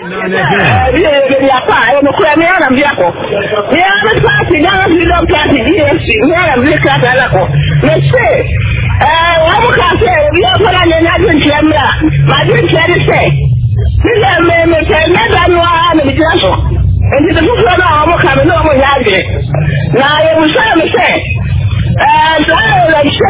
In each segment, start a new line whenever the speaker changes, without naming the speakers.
biapa ɛnukura mi yàrá mi akɔ mi yàrá mi paati ghana freedom party dfc mi yàrá mi kata ala kɔ mɛ se ɛɛ wɔn mu ka se mi yɛ fɔlɔ nyɛ n'a dun tiɲɛ mi la ma dun tiɲɛ ni sɛ mi lɛ mi mi fɛ mi da nu ara mi bi tila sɔn nti tuntun fila náà wɔn mu ka mi n'o mu yà gbɛ na yebusa mi sɛ ɛɛ sɛ ɛɛ lɛ sɛ.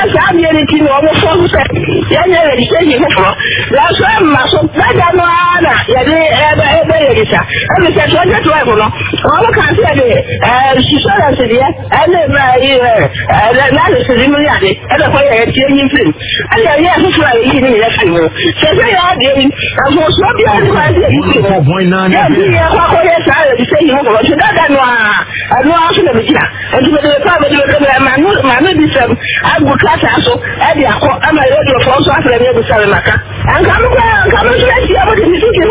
sasa abịara iti na ọmụfọ nsọ ya nyere ike ji hụfọ na ọsọ mma so bada nụ na yadị ebe ebe yerisa ebisa tụ ọjọ tụ ẹbụ nọ ọmụ ka nsị dị insurance dị ya na-eme anyị na-alụsịrị mmiri adị ebekwa ya etinye nye fim a na-enye ahụfọ anyị ihe niile fim sese ya ọ dị eyi ahụ ọsọ bi ọ dịkwa ndị eyi ya dị ya kwa kwa ya saa ebisa ji hụfọ ọsọ dada nsɛm agu klasa so ɛde akɔ ama rediofo nso afrɛ me abisa me maka anka me kora anka me nso ahyia mo de sisi